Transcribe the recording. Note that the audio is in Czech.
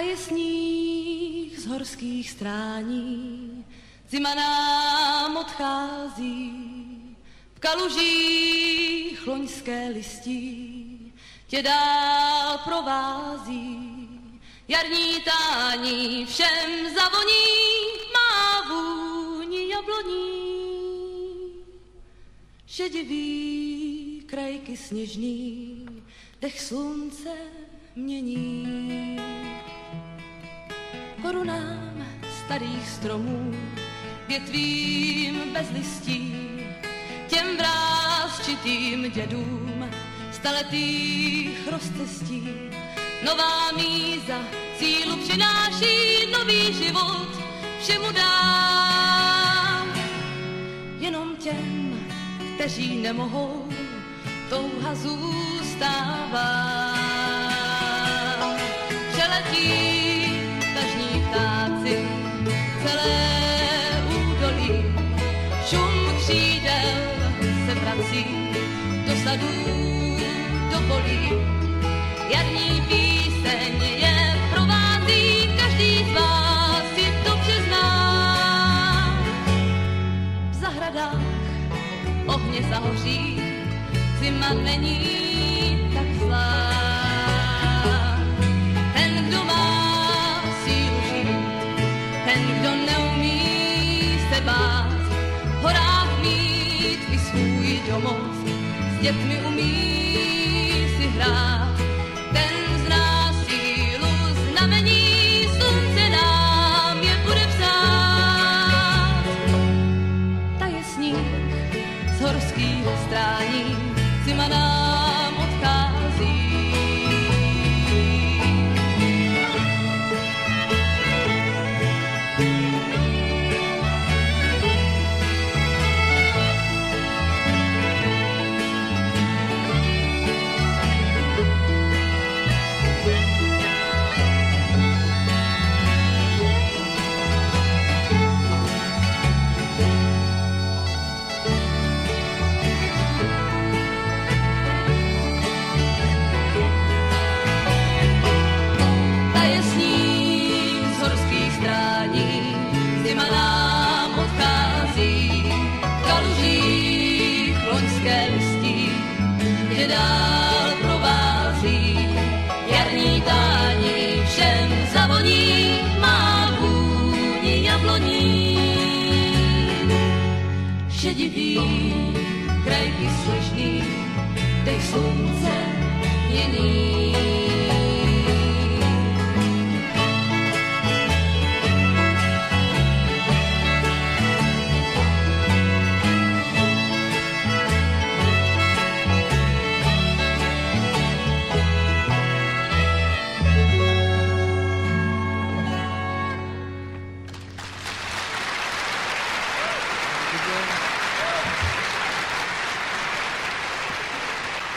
je sníh z horských strání, zima nám odchází, v kalužích loňské listí tě dál provází. Jarní tání všem zavoní, má vůni jabloní. Šedivý krajky sněžný, dech slunce mění korunám starých stromů, větvím bez listí, těm vrázčitým dědům staletých rozcestí. Nová míza sílu přináší nový život, všemu dám. Jenom těm, kteří nemohou, touha zůstává. Vrací do sadů, do polí. Jarní píseň je provází, každý z vás si to přizná. V zahradách ohně zahoří, zima není tak zlá. Ten, kdo má sílu žít, ten, kdo neumí se bát, domov, s dětmi umí si hrát. Ten zná sílu znamení, slunce nám je bude psát. Ta je sníh z horských strání, zima nám kde dál provází, jarní tání všem zavoní, má vůni jabloní. Šedivý, krajky slišný, dech slunce, jiný